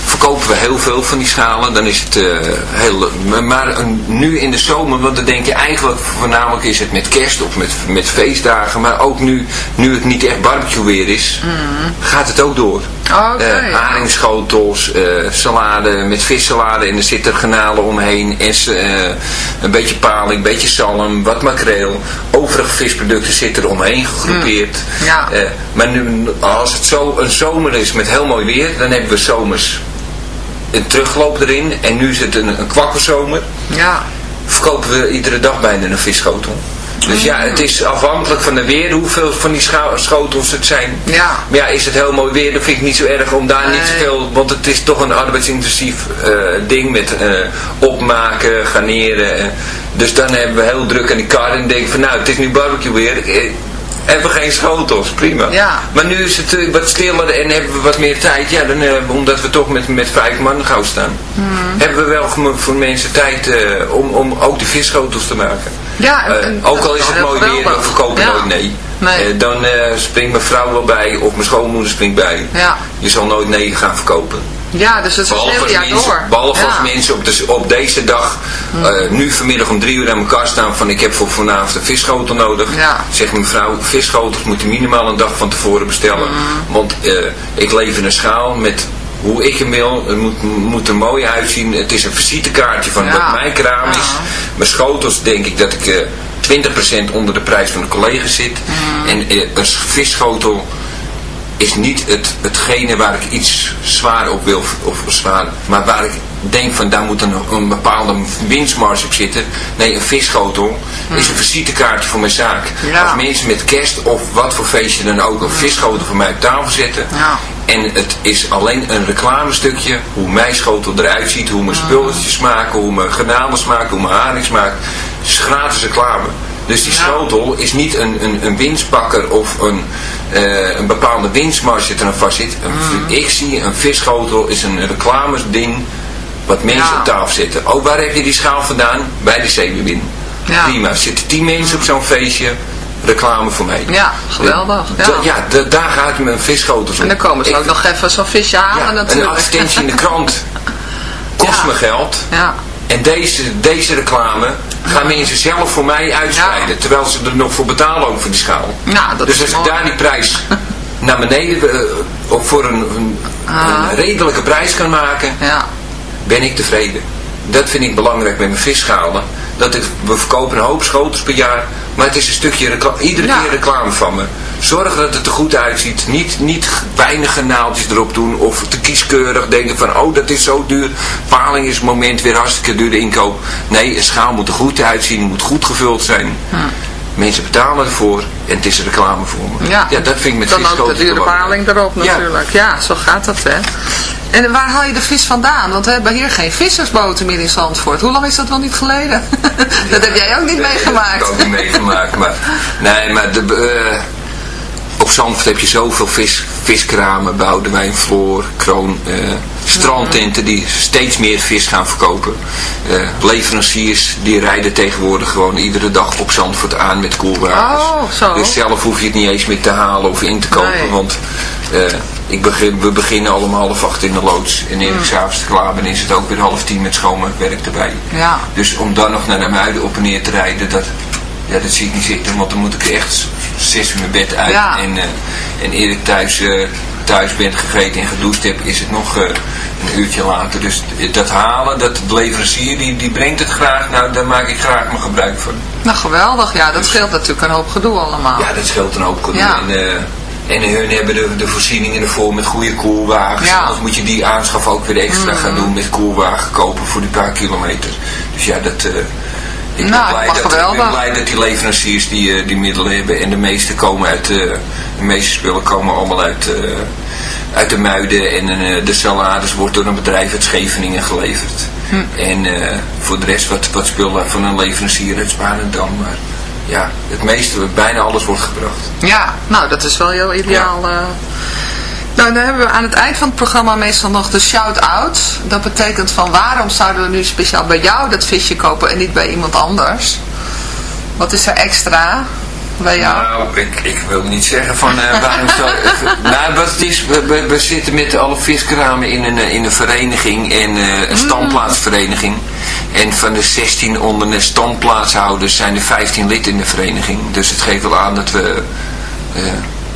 F: verkopen we heel veel van die schalen. Dan is het uh, heel... Maar nu in de zomer, want dan denk je eigenlijk voornamelijk is het met kerst of met, met feestdagen. Maar ook nu, nu het niet echt barbecue weer is, mm. gaat het ook door.
E: Okay,
F: uh, haringschotels, uh, salade met vissalade en er zitten granalen omheen. En uh, een beetje paling, een beetje zalm, wat makreel. Overige visproducten zitten er omheen gegroepeerd.
E: Mm, ja.
F: maar nu, als het zo een zomer is met heel mooi weer, dan hebben we zomers een terugloop erin. En nu is het een, een kwakkelzomer.
E: Ja.
F: Verkopen we iedere dag bijna een visschotel. Dus ja, het is afhankelijk van de weer hoeveel van die schotels het zijn.
E: Ja.
F: Maar ja, is het heel mooi weer, dan vind ik niet zo erg om daar nee. niet zoveel... Want het is toch een arbeidsintensief uh, ding met uh, opmaken, garneren. Uh, dus dan hebben we heel druk aan die kar en denk van nou, het is nu barbecue weer hebben we geen schotels, prima.
E: Ja.
F: Maar nu is het wat stiller en hebben we wat meer tijd. Ja, dan, omdat we toch met, met vijf man gauw staan.
E: Mm.
F: Hebben we wel voor mensen tijd om, om ook de visschotels te maken.
E: Ja, en,
F: ook al is het mooi weer, we verkopen
E: ja.
F: nooit nee.
E: nee.
F: dan springt mijn vrouw wel bij of mijn schoonmoeder springt bij.
E: Ja.
F: Je zal nooit nee gaan verkopen.
E: Ja, dus het is
F: behalve
E: heel jaar
F: mensen,
E: door.
F: Behalve
E: ja.
F: als mensen op, de, op deze dag, mm. uh, nu vanmiddag om drie uur aan elkaar staan van ik heb voor vanavond een visschotel nodig.
E: Ja.
F: Zegt mevrouw, visschotels moet je minimaal een dag van tevoren bestellen.
E: Mm.
F: Want ik leef in een schaal met hoe ik hem wil. Het moet, moet er mooi uitzien. Het is een visitekaartje van
E: ja.
F: wat mijn kraam is. Mijn schotels denk ik dat ik uh, 20% onder de prijs van de collega's zit.
E: Mm.
F: En een visschotel is niet het, hetgene waar ik iets zwaar op wil, of zwaar, maar waar ik denk van daar moet een, een bepaalde winstmarge op zitten. Nee, een visschotel hmm. is een visitekaartje voor mijn zaak.
E: Ja.
F: Als mensen met kerst of wat voor feestje dan ook een visschotel voor mij op tafel zetten.
E: Ja.
F: En het is alleen een reclamestukje, hoe mijn schotel eruit ziet, hoe mijn spulletjes smaken, hoe mijn garnalen smaken, hoe mijn haring smaakt. Het is gratis reclame. Dus die schotel is niet een, een, een winstpakker of een, uh, een bepaalde winstmarge er aan vast zit.
E: Mm.
F: Ik zie een visschotel is een reclamesding wat mensen
E: ja.
F: op tafel zetten. Oh, waar heb je die schaal vandaan? Bij de zeewin.
E: Ja.
F: Prima. Zitten tien mensen op zo'n feestje, reclame voor mij.
E: Ja, geweldig.
F: Ja, ja da, daar gaat mijn visschotels op.
E: En dan komen ze
F: Ik,
E: ook nog even zo'n visje halen
F: ja,
E: natuurlijk.
F: Een advertentie in de krant kost
E: Ja.
F: me geld.
E: Ja.
F: En deze, deze reclame gaan mensen zelf voor mij uitspreiden. Terwijl ze er nog voor betalen ook voor die schaal.
E: Ja, dat
F: dus als ik daar die prijs naar beneden, uh, voor een, een,
E: Ah.
F: een redelijke prijs kan maken,
E: Ja.
F: ben ik tevreden. Dat vind ik belangrijk met mijn visschalen. Dat ik, we verkopen een hoop schotels per jaar, maar het is een stukje reclame, iedere
E: Ja.
F: keer reclame van me. Zorg dat het er goed uitziet. Niet, niet weinige naaltjes erop doen of te kieskeurig denken van oh dat is zo duur. Paling is het moment weer hartstikke duur de inkoop. Nee, een schaal moet er goed uitzien, moet goed gevuld zijn.
E: Hm.
F: Mensen betalen ervoor en het is reclame voor me.
E: Ja.
F: dat vind ik met
E: Dan ook de dure paling erop
F: Ja.
E: natuurlijk. Ja. zo gaat dat hè. En waar haal je de vis vandaan? Want we hebben hier geen vissersboten meer in Zandvoort. Hoe lang is dat wel niet geleden? dat heb jij ook niet meegemaakt.
F: Dat heb ik ook niet meegemaakt. Maar, nee, maar de, uh, op Zandvoort heb je zoveel vis, viskramen, Boudewijn, Floor, Kroon, uh, strandtenten die steeds meer vis gaan verkopen. Uh, leveranciers die rijden tegenwoordig gewoon iedere dag op Zandvoort aan met koelwagens.
E: Oh.
F: Dus zelf hoef je het niet eens meer te halen of in te kopen.
E: Nee.
F: Want uh, ik begin, we beginnen allemaal half acht in de loods. En eer ik s'avonds klaar ben is het ook weer half tien met schoonmaakwerk erbij.
E: Ja.
F: Dus om dan nog naar de Muiden op en neer te rijden, dat, ja, dat zie ik niet zitten. Want dan moet ik echt zes uur mijn bed uit.
E: Ja.
F: En, uh, en eer ik thuis, thuis bent gegeten en gedoucht hebt, is het nog eh, een uurtje later. Dus dat halen, dat de leverancier, die, die brengt het graag. Nou, daar maak ik graag mijn gebruik van.
E: Nou, geweldig. Ja, dat scheelt natuurlijk een hoop gedoe allemaal.
F: Ja, dat scheelt een hoop gedoe.
E: Ja.
F: En, eh, en hun hebben de, de voorzieningen ervoor met goede koelwagens.
E: Ja.
F: Anders moet je die aanschaf ook weer extra gaan doen met koelwagen kopen voor die paar kilometer. Dus ja, dat... eh, ik, ben
E: Nou,
F: blij ik ben
E: geweldig.
F: blij dat die leveranciers die, eh, die middelen hebben. En de meeste komen uit... eh, de meeste spullen komen allemaal uit, eh, uit de muiden. En de salades wordt door een bedrijf uit Scheveningen geleverd.
E: Hm.
F: En voor de rest wat, wat spullen van een leverancier uit Spanendam. Maar ja, het meeste, bijna alles wordt gebracht.
E: Ja, nou dat is wel heel ideaal. Nou, dan hebben we aan het eind van het programma meestal nog de shout-out. Dat betekent van waarom zouden we nu speciaal bij jou dat visje kopen en niet bij iemand anders? Wat is er extra bij jou?
F: Nou, ik, ik wil niet zeggen van eh, waarom zou... nou, wat het is, we, we, we zitten met alle viskramen in een, eh, in een vereniging, en, eh, een standplaatsvereniging. En van de 16 onder de standplaatshouders zijn er 15 lid in de vereniging. Dus het geeft wel aan dat we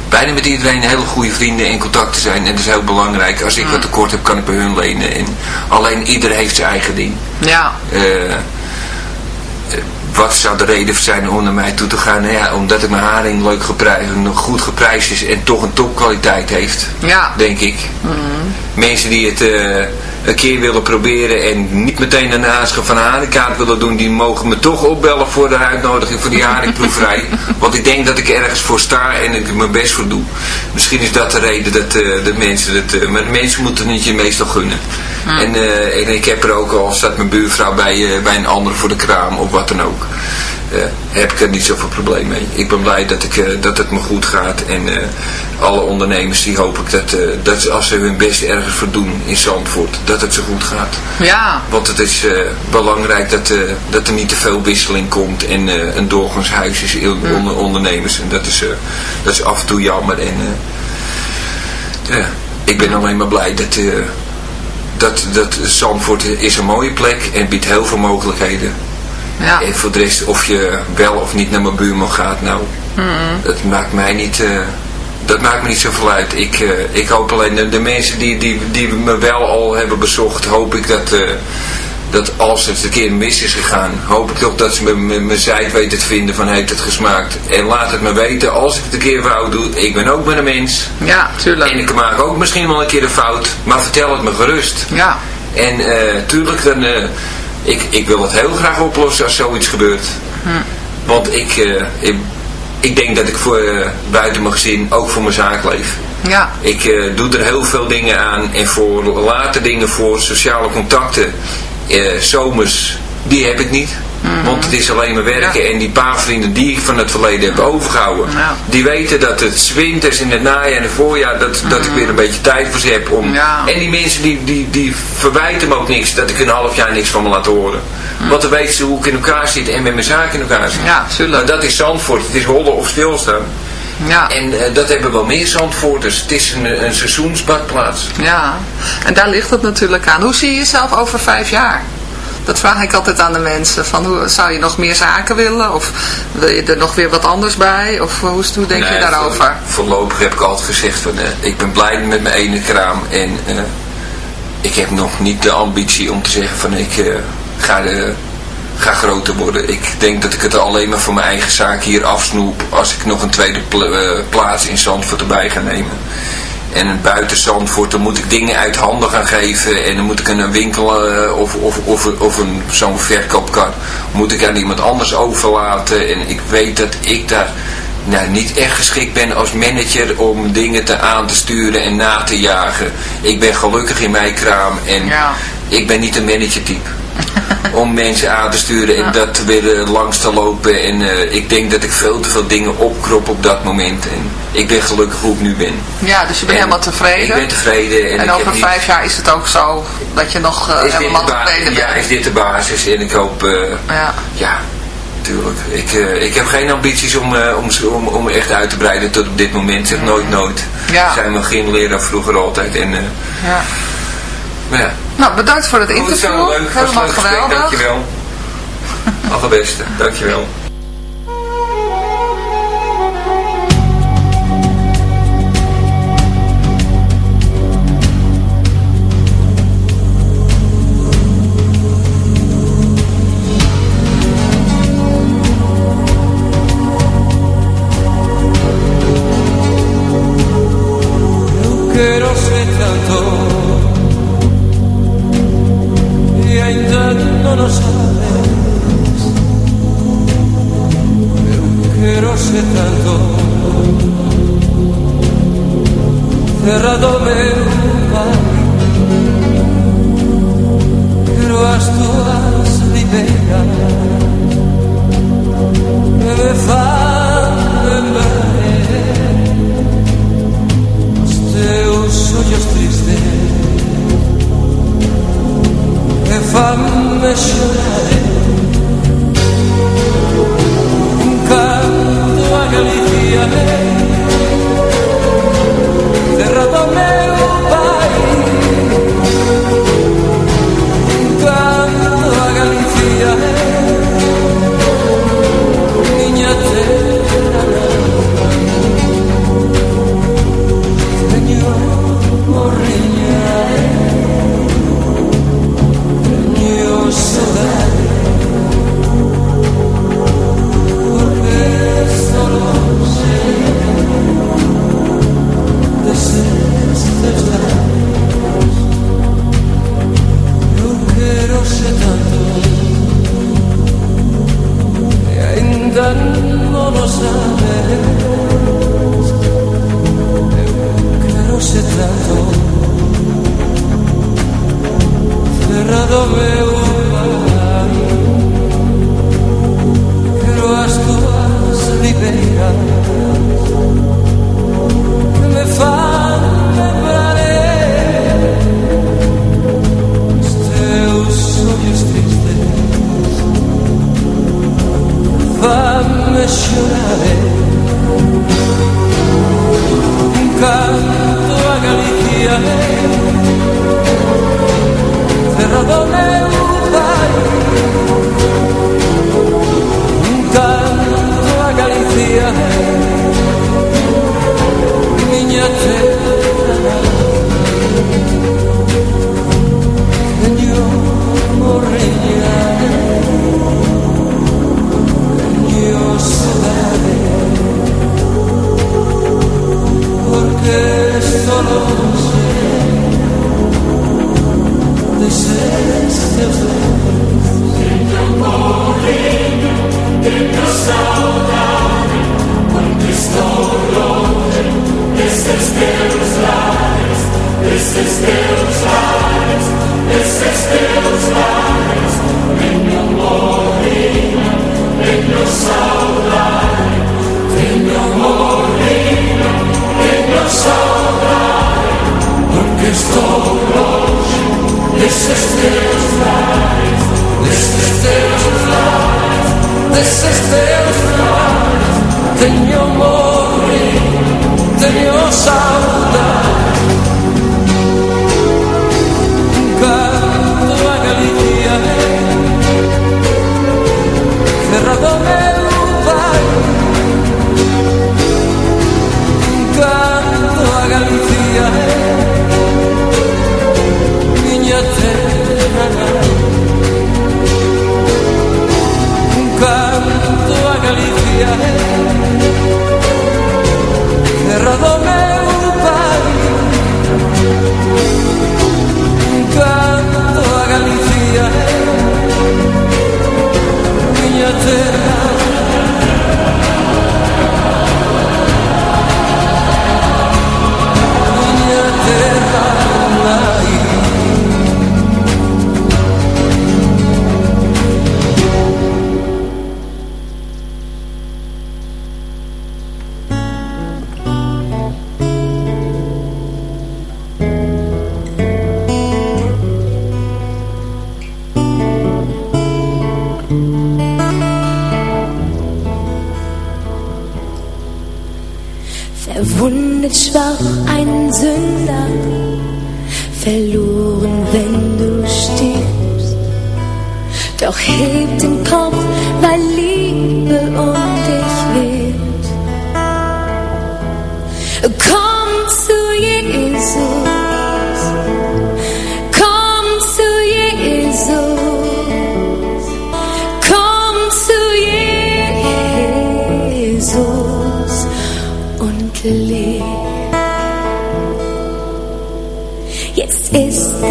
F: bijna met iedereen hele goede vrienden in contacten zijn. En dat is heel belangrijk. Als ik wat tekort heb, kan ik bij hun lenen. En alleen ieder heeft zijn eigen ding.
E: Ja.
F: Eh, eh, wat zou de reden zijn om naar mij toe te gaan? Nou ja, omdat ik mijn haring leuk geprijsd, nog goed geprijsd is en toch een topkwaliteit heeft.
E: Ja.
F: Denk ik. Mensen die het eh, een keer willen proberen en niet meteen een aanschaf van haringkaart willen doen, die mogen me toch opbellen voor de uitnodiging voor die haringproeverij. Want ik denk dat ik ergens voor sta en ik mijn best voor doe. Misschien is dat de reden dat eh, de mensen het, eh, maar de mensen moeten het je meestal gunnen. En, eh, en ik heb er ook al, staat mijn buurvrouw bij, bij een ander voor de kraam of wat dan ook. Eh, heb ik er niet zoveel probleem mee. Ik ben blij dat, ik, eh, dat het me goed gaat. En eh, alle ondernemers die hoop ik dat, dat ze- als ze hun best ergens voor doen in Zandvoort, dat het zo goed gaat.
E: Ja.
F: Want het is belangrijk dat, dat er niet te veel wisseling komt en een doorgangshuis is in- onder ondernemers. En dat is, dat is af en toe jammer. En ja, ik ben alleen maar blij dat, dat, dat Zandvoort is een mooie plek en biedt heel veel mogelijkheden.
E: Ja.
F: En voor de rest, of je wel of niet naar mijn buurman gaat, nou, dat maakt mij niet, eh, dat maakt me niet zoveel uit. Ik, eh, ik hoop alleen, de, de mensen die, die, die me wel al hebben bezocht, hoop ik dat, eh, dat als het een keer mis is gegaan, hoop ik toch dat ze mijn zijt weten te vinden van heeft het gesmaakt. En laat het me weten, als ik het een keer fout doe, ik ben ook maar een mens.
E: Ja, tuurlijk.
F: En ik maak ook misschien wel een keer een fout, maar vertel het me gerust.
E: Ja.
F: En tuurlijk, dan, ik, ik wil het heel graag oplossen als zoiets gebeurt.
E: Hm.
F: Want ik, eh, ik, ik denk dat ik voor, eh, buiten mijn gezin ook voor mijn zaak leef.
E: Ja.
F: Ik eh, doe er heel veel dingen aan en voor later dingen voor sociale contacten, zomers, die heb ik niet. Want het is alleen maar werken en die paar vrienden die ik van het verleden heb overgehouden,
E: Ja.
F: die weten dat het winters in het najaar en het voorjaar, dat, dat ik weer een beetje tijd voor ze heb om...
E: Ja.
F: En die mensen die, die, die verwijten me ook niks, dat ik een half jaar niks van me laat horen. Want dan weten ze hoe ik in elkaar zit en met mijn zaak in elkaar zit.
E: Ja, tuurlijk.
F: Maar dat is Zandvoort, het is hollen of stilstaan.
E: Ja.
F: En eh, dat hebben wel meer Zandvoorters. Het is een, een seizoensbadplaats.
E: Ja, en daar ligt het natuurlijk aan. Hoe zie je jezelf over vijf jaar? Dat vraag ik altijd aan de mensen. Van hoe, zou je nog meer zaken willen? Of wil je er nog weer wat anders bij? Of hoe, hoe denk je daarover?
F: voor- voorlopig heb ik altijd gezegd van eh, ik ben blij met mijn ene kraam en eh, ik heb nog niet de ambitie om te zeggen van ik eh, ga, ga groter worden. Ik denk dat ik het alleen maar voor mijn eigen zaak hier afsnoep als ik nog een tweede pla- eh, plaats in Zandvoort erbij ga nemen. En buiten Zandvoort, dan moet ik dingen uit handen gaan geven. En dan moet ik een winkel eh, of, of, of, of een, zo'n verkoopkar moet ik aan iemand anders overlaten. En ik weet dat ik daar nou, niet echt geschikt ben als manager om dingen te aan te sturen en na te jagen. Ik ben gelukkig in mijn kraam en ik ben niet een managertype. om mensen aan te sturen en dat weer eh, langs te lopen. En eh, ik denk dat ik veel te veel dingen opkrop op dat moment. En ik ben gelukkig hoe ik nu ben.
E: Ja, dus je bent
F: En
E: helemaal tevreden.
F: Ik ben tevreden. En,
E: En, over
F: niet-
E: vijf jaar is het ook zo dat je nog eh, helemaal tevreden
F: ja,
E: bent.
F: is dit de basis. En ik hoop... eh,
E: Ja.
F: ja, tuurlijk. Ik, ik heb geen ambities om, om, om, om echt uit te breiden tot op dit moment. Zeg nooit nooit.
E: Ja.
F: Zijn we geen leraar vroeger altijd. En,
E: Ja.
F: Ja.
E: Nou, bedankt voor het interview.
F: Het leuk.
E: Helemaal
F: leuk
E: geweldig.
F: Dankjewel. Allerbeste. Dankjewel.
I: Quiero dice tanto. Cerrado me un bar pero Asturias libera. Me fan os teus ollos tristes
H: me fan chorar felicidades.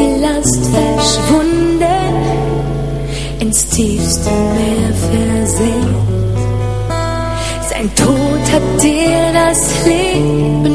H: die Last verschwunden, ins tiefste Meer versenkt. Sein Tod hat dir das Leben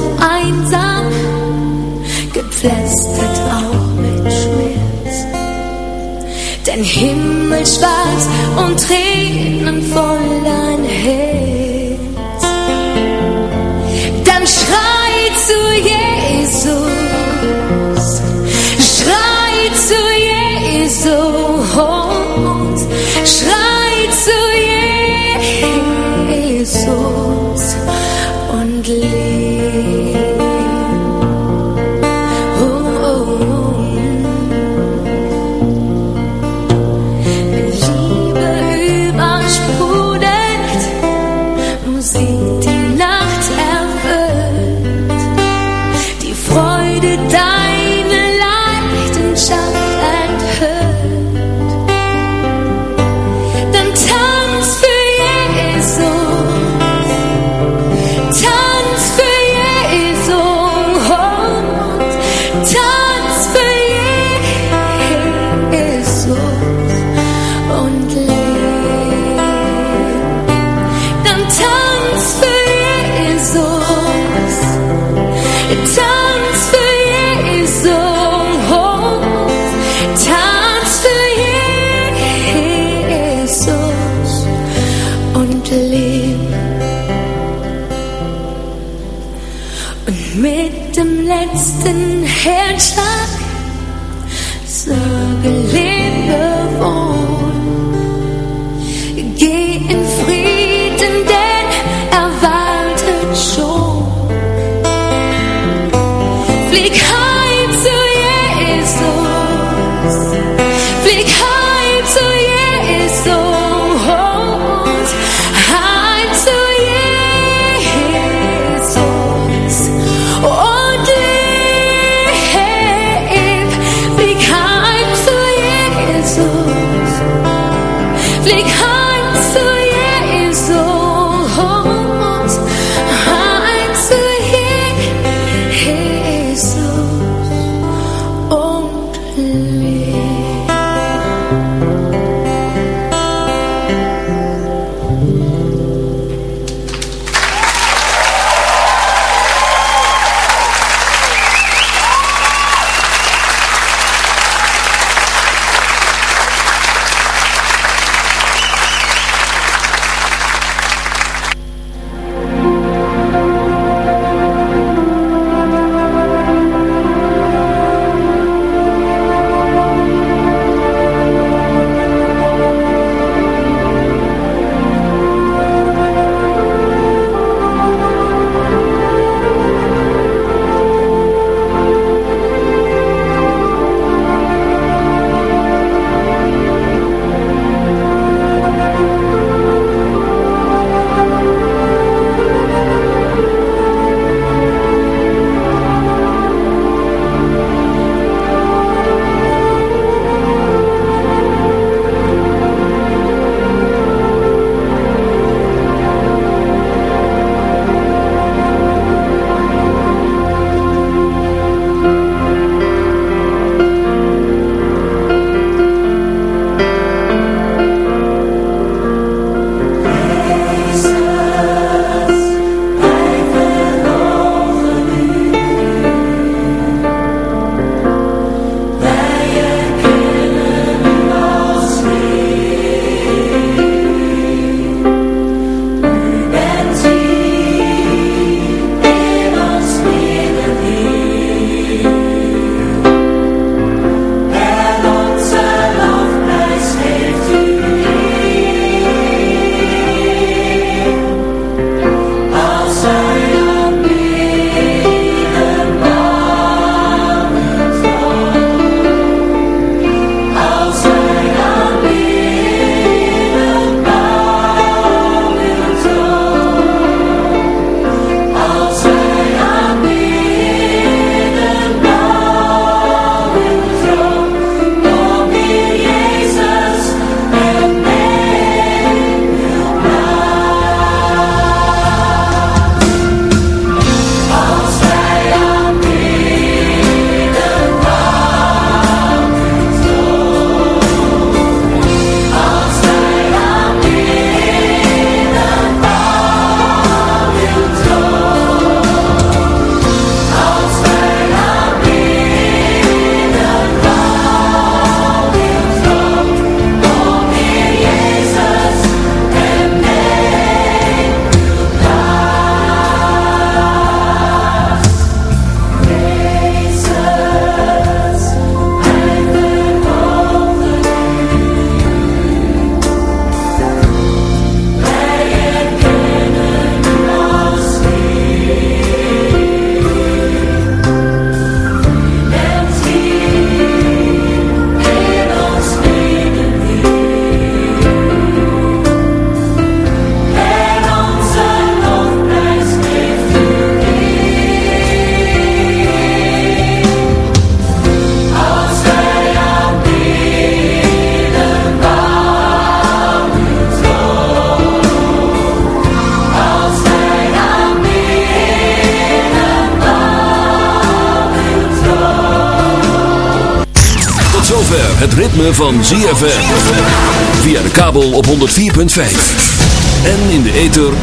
G: Himmel schwarz und Tränen voll ein Herz. Dann schrei zu
C: see.